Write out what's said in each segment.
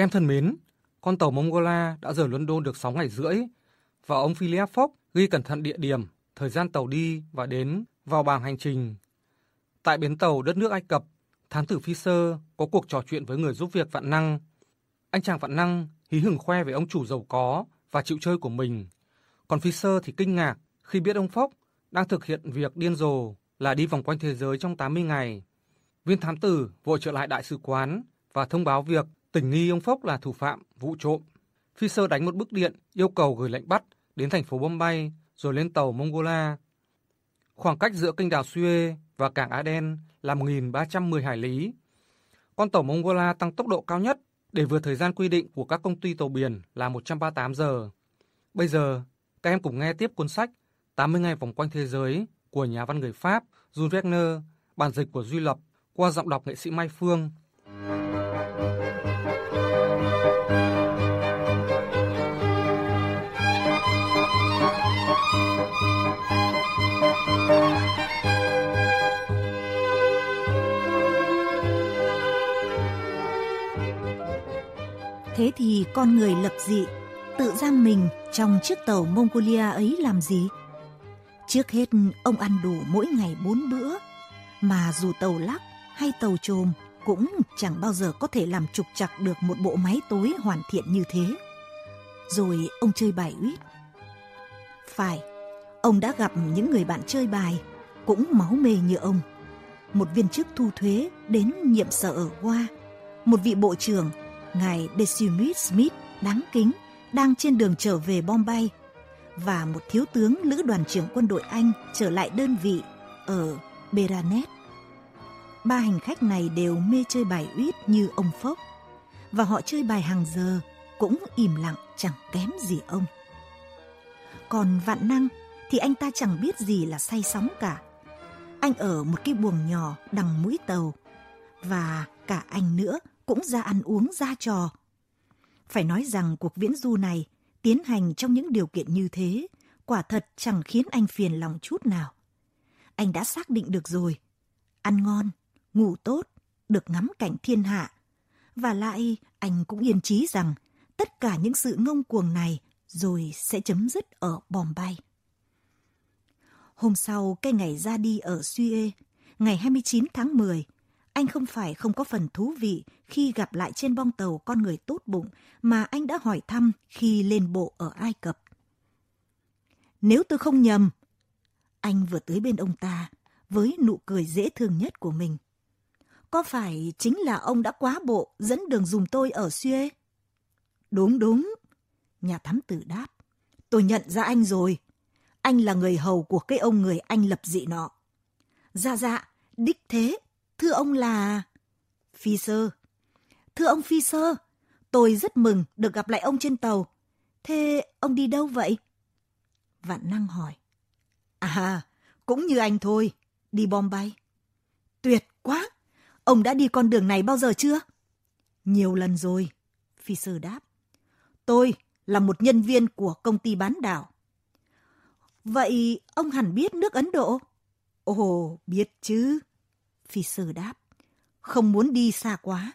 Các em thân mến, con tàu Mongola đã rời London được 6 ngày rưỡi và ông Philip Fox ghi cẩn thận địa điểm, thời gian tàu đi và đến vào bảng hành trình. Tại bến tàu đất nước Ai Cập, thám tử Fisher có cuộc trò chuyện với người giúp việc Vạn Năng. Anh chàng Vạn Năng hí hửng khoe về ông chủ giàu có và chịu chơi của mình. Còn Fisher thì kinh ngạc khi biết ông Fox đang thực hiện việc điên rồ là đi vòng quanh thế giới trong 80 ngày. Viên thám tử vội trở lại đại sứ quán và thông báo việc tình nghi ông Phốc là thủ phạm vụ trộm. Fisher đánh một bức điện yêu cầu gửi lệnh bắt đến thành phố Bombay rồi lên tàu Mongola. Khoảng cách giữa kênh đào Suez và cảng Aden là 1.310 hải lý. Con tàu Mongola tăng tốc độ cao nhất để vượt thời gian quy định của các công ty tàu biển là 138 giờ. Bây giờ, các em cùng nghe tiếp cuốn sách 80 ngày vòng quanh thế giới của nhà văn người Pháp Jules Verne, bản dịch của Duy Lập qua giọng đọc nghệ sĩ Mai Phương. Thế thì con người lập dị, tự giam mình trong chiếc tàu Mongolia ấy làm gì? Trước hết, ông ăn đủ mỗi ngày bốn bữa, mà dù tàu lắc hay tàu trồm cũng chẳng bao giờ có thể làm trục chặt được một bộ máy tối hoàn thiện như thế. Rồi ông chơi bài uýt. Phải, ông đã gặp những người bạn chơi bài cũng máu mê như ông. Một viên chức thu thuế đến nhiệm sở ở Hoa, một vị bộ trưởng, ngài Decimus Smith đáng kính, đang trên đường trở về Bombay và một thiếu tướng lữ đoàn trưởng quân đội Anh trở lại đơn vị ở Beranet. Ba hành khách này đều mê chơi bài uýt như ông Phốc và họ chơi bài hàng giờ cũng im lặng, chẳng kém gì ông. Còn Vạn Năng thì anh ta chẳng biết gì là say sóng cả. Anh ở một cái buồng nhỏ đằng mũi tàu và cả anh nữa cũng ra ăn uống ra trò. Phải nói rằng cuộc viễn du này tiến hành trong những điều kiện như thế quả thật chẳng khiến anh phiền lòng chút nào. Anh đã xác định được rồi. Ăn ngon, ngủ tốt, được ngắm cảnh thiên hạ. Và lại anh cũng yên chí rằng tất cả những sự ngông cuồng này rồi sẽ chấm dứt ở Bombay. Hôm sau, cái ngày ra đi ở Suez, ngày 29 tháng 10, anh không phải không có phần thú vị khi gặp lại trên bong tàu con người tốt bụng mà anh đã hỏi thăm khi lên bộ ở Ai Cập. Nếu tôi không nhầm, anh vừa tới bên ông ta với nụ cười dễ thương nhất của mình. Có phải chính là ông đã quá bộ dẫn đường dùng tôi ở Suez? Đúng đúng, nhà thám tử đáp. Tôi nhận ra anh rồi. Anh là người hầu của cái ông người anh lập dị nọ. Dạ dạ, đích thế, thưa ông là... Phi sơ. Thưa ông Phi sơ, tôi rất mừng được gặp lại ông trên tàu. Thế ông đi đâu vậy? Vạn năng hỏi. À, cũng như anh thôi, đi Bombay. Tuyệt quá! Ông đã đi con đường này bao giờ chưa? Nhiều lần rồi, Phi sơ đáp. Tôi là một nhân viên của công ty bán đảo. Vậy ông hẳn biết nước Ấn Độ? Ồ, biết chứ. Phi sơ đáp. Không muốn đi xa quá.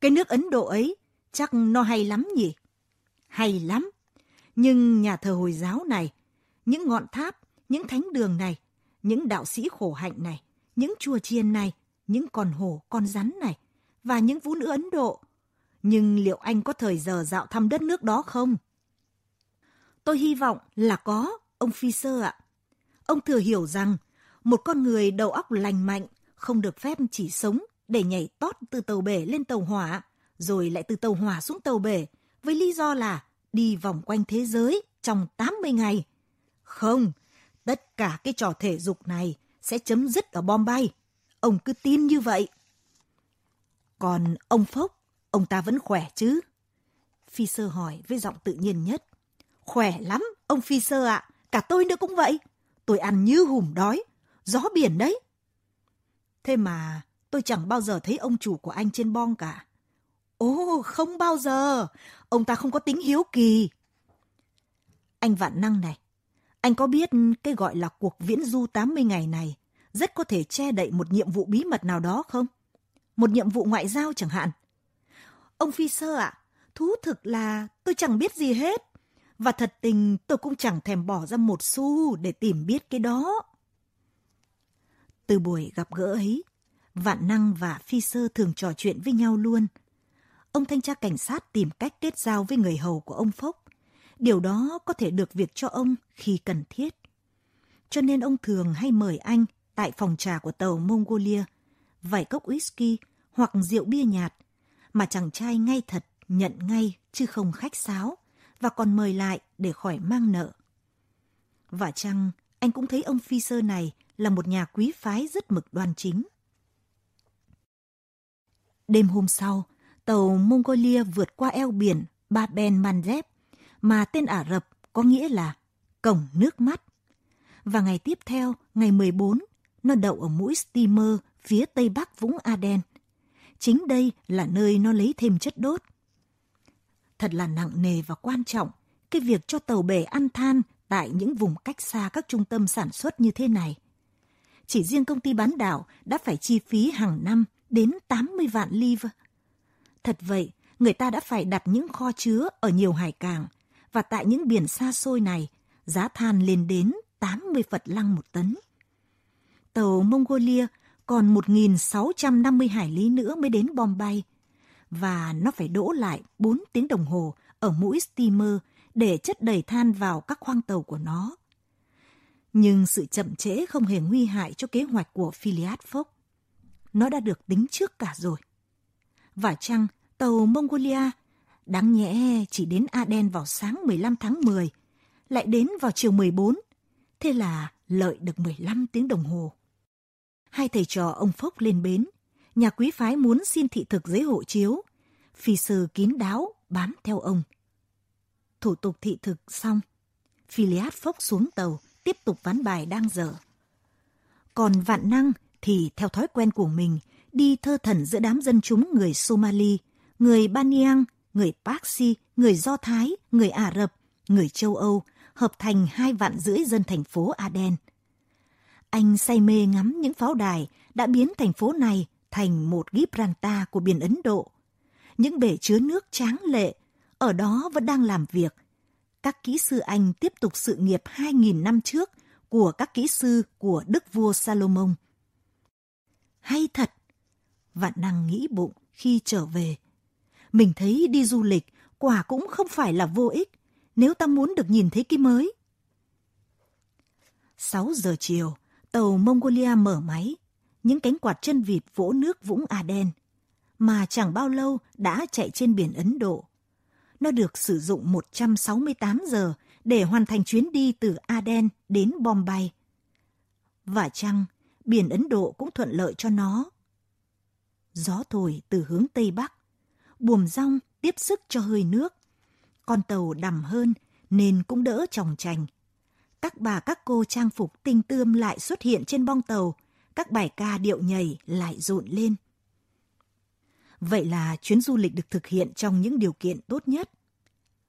Cái nước Ấn Độ ấy chắc nó hay lắm nhỉ? Hay lắm. Nhưng nhà thờ Hồi giáo này, những ngọn tháp, những thánh đường này, những đạo sĩ khổ hạnh này, những chùa chiền này, những con hổ, con rắn này và những vũ nữ Ấn Độ. Nhưng liệu anh có thời giờ dạo thăm đất nước đó không? Tôi hy vọng là có, ông phi sơ ạ. Ông thừa hiểu rằng một con người đầu óc lành mạnh không được phép chỉ sống để nhảy tót từ tàu bể lên tàu hỏa, rồi lại từ tàu hỏa xuống tàu bể, với lý do là đi vòng quanh thế giới trong 80 ngày. Không, tất cả cái trò thể dục này sẽ chấm dứt ở Bombay. Ông cứ tin như vậy. Còn ông Phốc, ông ta vẫn khỏe chứ? Phi sơ hỏi với giọng tự nhiên nhất. Khỏe lắm, ông Phi sơ ạ. Cả tôi nữa cũng vậy. Tôi ăn như hùm đói. Gió biển đấy. Thế mà tôi chẳng bao giờ thấy ông chủ của anh trên bong cả. Ồ, không bao giờ. Ông ta không có tính hiếu kỳ. Anh Vạn Năng này, anh có biết cái gọi là cuộc viễn du 80 ngày này rất có thể che đậy một nhiệm vụ bí mật nào đó không? Một nhiệm vụ ngoại giao chẳng hạn. Ông phi sơ ạ, à, thú thực là tôi chẳng biết gì hết. Và thật tình tôi cũng chẳng thèm bỏ ra một xu để tìm biết cái đó. Từ buổi gặp gỡ ấy, Vạn Năng và Phi Sơ thường trò chuyện với nhau luôn. Ông thanh tra cảnh sát tìm cách kết giao với người hầu của ông Phốc. Điều đó có thể được việc cho ông khi cần thiết. Cho nên ông thường hay mời anh tại phòng trà của tàu Mongolia, vài cốc whisky hoặc rượu bia nhạt, mà chàng trai ngay thật nhận ngay chứ không khách sáo và còn mời lại để khỏi mang nợ. Và chăng anh cũng thấy ông phi sơ này là một nhà quý phái rất mực đoan chính. Đêm hôm sau, tàu Mongolia vượt qua eo biển Ba Ben Mandeb, mà tên Ả Rập có nghĩa là cổng nước mắt. Và ngày tiếp theo, ngày 14, nó đậu ở mũi steamer phía tây bắc vũng Aden. Chính đây là nơi nó lấy thêm chất đốt. Thật là nặng nề và quan trọng cái việc cho tàu bè ăn than tại những vùng cách xa các trung tâm sản xuất như thế này. Chỉ riêng công ty bán đảo đã phải chi phí hàng năm đến 80 vạn livre. Thật vậy, người ta đã phải đặt những kho chứa ở nhiều hải cảng và tại những biển xa xôi này, giá than lên đến 80 Phật lăng một tấn. Tàu Mongolia còn 1.650 hải lý nữa mới đến Bombay và nó phải đỗ lại 4 tiếng đồng hồ ở mũi steamer để chất đầy than vào các khoang tàu của nó. Nhưng sự chậm trễ không hề nguy hại cho kế hoạch của Philiad Fox. Nó đã được tính trước cả rồi. Và chăng tàu Mongolia đáng nhẽ chỉ đến Aden vào sáng 15 tháng 10, lại đến vào chiều 14. Thế là lợi được 15 tiếng đồng hồ. Hai thầy trò ông Phốc lên bến. Nhà quý phái muốn xin thị thực giấy hộ chiếu. Phi sư kín đáo bám theo ông. Thủ tục thị thực xong. Philiad Phốc xuống tàu, tiếp tục ván bài đang dở. Còn vạn năng thì theo thói quen của mình, đi thơ thần giữa đám dân chúng người Somali, người Baniang, người Parsi, người Do Thái, người Ả Rập, người châu Âu, hợp thành hai vạn rưỡi dân thành phố Aden. Anh say mê ngắm những pháo đài đã biến thành phố này thành một Gibraltar của biển Ấn Độ. Những bể chứa nước tráng lệ, ở đó vẫn đang làm việc. Các kỹ sư Anh tiếp tục sự nghiệp 2.000 năm trước của các kỹ sư của Đức vua Salomon. Hay thật! Vạn năng nghĩ bụng khi trở về. Mình thấy đi du lịch quả cũng không phải là vô ích nếu ta muốn được nhìn thấy cái mới. 6 giờ chiều, tàu Mongolia mở máy, những cánh quạt chân vịt vỗ nước vũng Aden, mà chẳng bao lâu đã chạy trên biển Ấn Độ. Nó được sử dụng 168 giờ để hoàn thành chuyến đi từ Aden đến Bombay. Và chăng, biển Ấn Độ cũng thuận lợi cho nó. Gió thổi từ hướng Tây Bắc, buồm rong tiếp sức cho hơi nước. Con tàu đầm hơn nên cũng đỡ tròng trành các bà các cô trang phục tinh tươm lại xuất hiện trên bong tàu, các bài ca điệu nhảy lại rộn lên. Vậy là chuyến du lịch được thực hiện trong những điều kiện tốt nhất.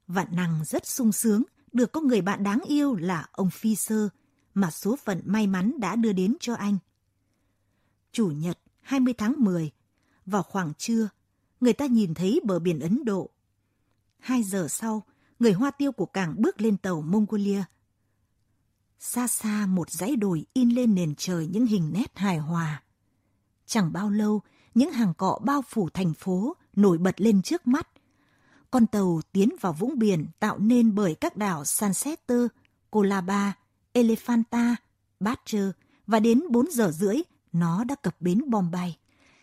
Vạn năng rất sung sướng được có người bạn đáng yêu là ông Phi Sơ mà số phận may mắn đã đưa đến cho anh. Chủ nhật 20 tháng 10, vào khoảng trưa, người ta nhìn thấy bờ biển Ấn Độ. Hai giờ sau, người hoa tiêu của cảng bước lên tàu Mongolia – Xa xa một dãy đồi in lên nền trời những hình nét hài hòa. Chẳng bao lâu, những hàng cọ bao phủ thành phố nổi bật lên trước mắt. Con tàu tiến vào vũng biển tạo nên bởi các đảo Sansetter, Colaba, Elephanta, Badger và đến 4 giờ rưỡi nó đã cập bến Bombay.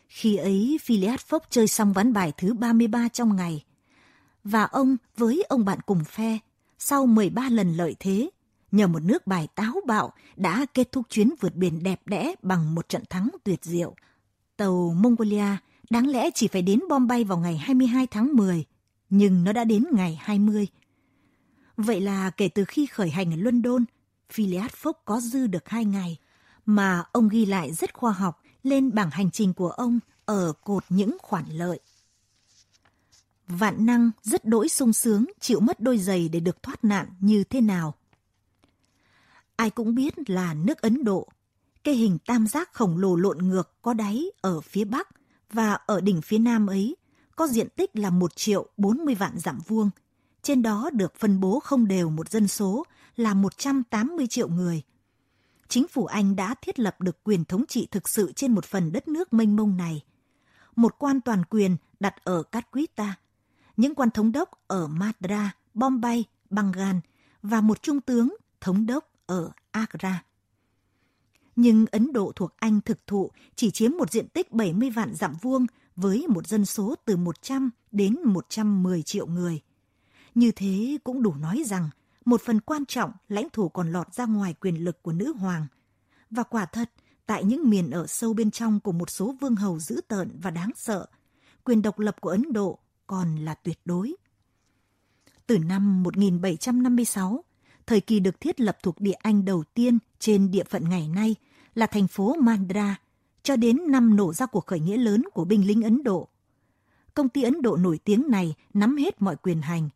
Khi ấy, Phileas Fogg chơi xong ván bài thứ 33 trong ngày. Và ông với ông bạn cùng phe, sau 13 lần lợi thế, nhờ một nước bài táo bạo đã kết thúc chuyến vượt biển đẹp đẽ bằng một trận thắng tuyệt diệu. Tàu Mongolia đáng lẽ chỉ phải đến Bombay vào ngày 22 tháng 10, nhưng nó đã đến ngày 20. Vậy là kể từ khi khởi hành ở London, Phileas Fogg có dư được hai ngày, mà ông ghi lại rất khoa học lên bảng hành trình của ông ở cột những khoản lợi. Vạn năng rất đỗi sung sướng chịu mất đôi giày để được thoát nạn như thế nào. Ai cũng biết là nước Ấn Độ, cái hình tam giác khổng lồ lộn ngược có đáy ở phía bắc và ở đỉnh phía nam ấy có diện tích là 1 triệu 40 vạn dặm vuông. Trên đó được phân bố không đều một dân số là 180 triệu người. Chính phủ Anh đã thiết lập được quyền thống trị thực sự trên một phần đất nước mênh mông này. Một quan toàn quyền đặt ở Calcutta, những quan thống đốc ở Madras, Bombay, Bengal và một trung tướng thống đốc ở Agra. Nhưng Ấn Độ thuộc Anh thực thụ chỉ chiếm một diện tích 70 vạn dặm vuông với một dân số từ 100 đến 110 triệu người. Như thế cũng đủ nói rằng một phần quan trọng lãnh thổ còn lọt ra ngoài quyền lực của nữ hoàng. Và quả thật, tại những miền ở sâu bên trong của một số vương hầu dữ tợn và đáng sợ, quyền độc lập của Ấn Độ còn là tuyệt đối. Từ năm 1756, thời kỳ được thiết lập thuộc địa Anh đầu tiên trên địa phận ngày nay là thành phố Mandra, cho đến năm nổ ra cuộc khởi nghĩa lớn của binh lính Ấn Độ. Công ty Ấn Độ nổi tiếng này nắm hết mọi quyền hành.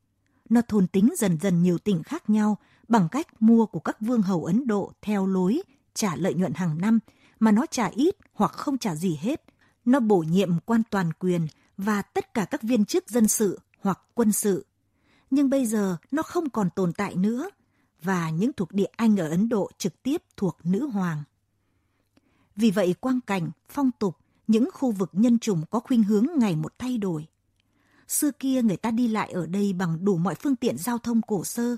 Nó thôn tính dần dần nhiều tỉnh khác nhau bằng cách mua của các vương hầu Ấn Độ theo lối trả lợi nhuận hàng năm mà nó trả ít hoặc không trả gì hết. Nó bổ nhiệm quan toàn quyền và tất cả các viên chức dân sự hoặc quân sự. Nhưng bây giờ nó không còn tồn tại nữa và những thuộc địa Anh ở Ấn Độ trực tiếp thuộc nữ hoàng. Vì vậy quang cảnh, phong tục, những khu vực nhân chủng có khuynh hướng ngày một thay đổi. Xưa kia người ta đi lại ở đây bằng đủ mọi phương tiện giao thông cổ sơ,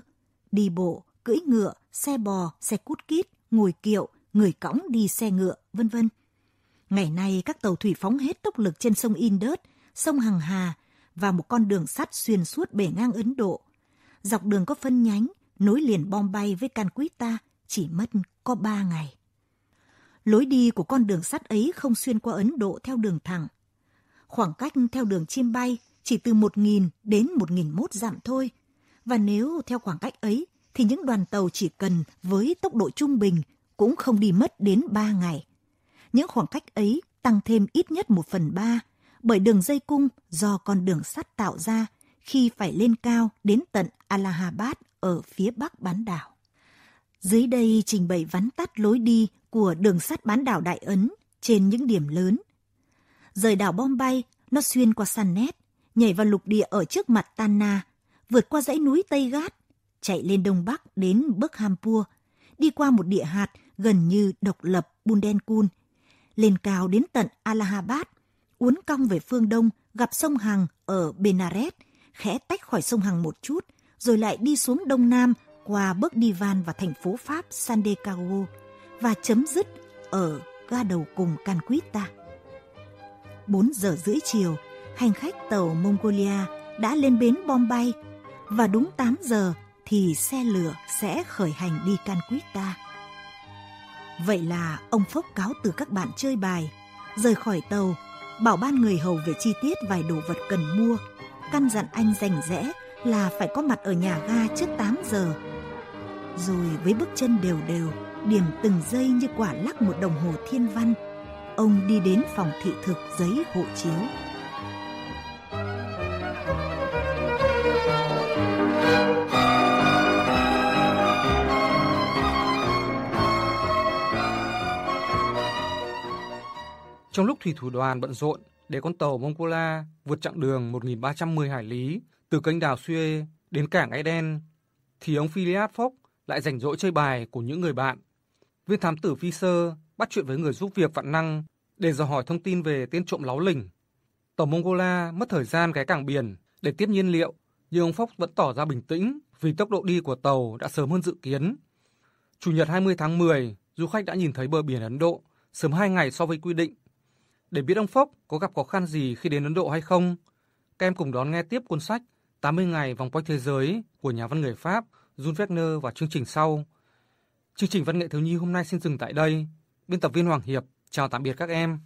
đi bộ, cưỡi ngựa, xe bò, xe cút kít, ngồi kiệu, người cõng đi xe ngựa, vân vân. Ngày nay các tàu thủy phóng hết tốc lực trên sông Indus, sông Hằng Hà và một con đường sắt xuyên suốt bể ngang Ấn Độ. Dọc đường có phân nhánh, nối liền Bombay với Calcutta chỉ mất có ba ngày. Lối đi của con đường sắt ấy không xuyên qua Ấn Độ theo đường thẳng. Khoảng cách theo đường chim bay chỉ từ 1.000 đến 1.001 dặm thôi. Và nếu theo khoảng cách ấy, thì những đoàn tàu chỉ cần với tốc độ trung bình cũng không đi mất đến 3 ngày. Những khoảng cách ấy tăng thêm ít nhất 1 phần 3 bởi đường dây cung do con đường sắt tạo ra khi phải lên cao đến tận Allahabad ở phía bắc bán đảo. Dưới đây trình bày vắn tắt lối đi của đường sắt bán đảo Đại Ấn trên những điểm lớn. Rời đảo Bombay, nó xuyên qua Sanet, nhảy vào lục địa ở trước mặt Tanna, vượt qua dãy núi Tây Gát, chạy lên đông bắc đến Berkhampur, đi qua một địa hạt gần như độc lập Bundelkhand, lên cao đến tận Allahabad, uốn cong về phương đông gặp sông Hằng ở Benares, khẽ tách khỏi sông Hằng một chút, rồi lại đi xuống đông nam qua bước Divan và thành phố Pháp Sandecago và chấm dứt ở ga đầu cùng Canquita. 4 giờ rưỡi chiều, hành khách tàu Mongolia đã lên bến Bombay và đúng 8 giờ thì xe lửa sẽ khởi hành đi Canquita. Vậy là ông Phốc cáo từ các bạn chơi bài, rời khỏi tàu, bảo ban người hầu về chi tiết vài đồ vật cần mua, căn dặn anh rành rẽ là phải có mặt ở nhà ga trước 8 giờ. Rồi với bước chân đều đều, điểm từng giây như quả lắc một đồng hồ thiên văn, ông đi đến phòng thị thực giấy hộ chiếu. Trong lúc thủy thủ đoàn bận rộn để con tàu Mongola vượt chặng đường 1.310 hải lý từ kênh đào Suez đến cảng Eden, thì ông Phileas Fogg lại rảnh rỗi chơi bài của những người bạn. Viên thám tử Fisher bắt chuyện với người giúp việc vạn năng để dò hỏi thông tin về tên trộm láo lỉnh. Tàu Mongola mất thời gian ghé cảng biển để tiếp nhiên liệu, nhưng ông Fogg vẫn tỏ ra bình tĩnh vì tốc độ đi của tàu đã sớm hơn dự kiến. Chủ nhật 20 tháng 10, du khách đã nhìn thấy bờ biển Ấn Độ sớm 2 ngày so với quy định. Để biết ông Fogg có gặp khó khăn gì khi đến Ấn Độ hay không, các em cùng đón nghe tiếp cuốn sách 80 ngày vòng quanh thế giới của nhà văn người Pháp Jules Verne và chương trình sau. Chương trình văn nghệ thiếu nhi hôm nay xin dừng tại đây. Biên tập viên Hoàng Hiệp chào tạm biệt các em.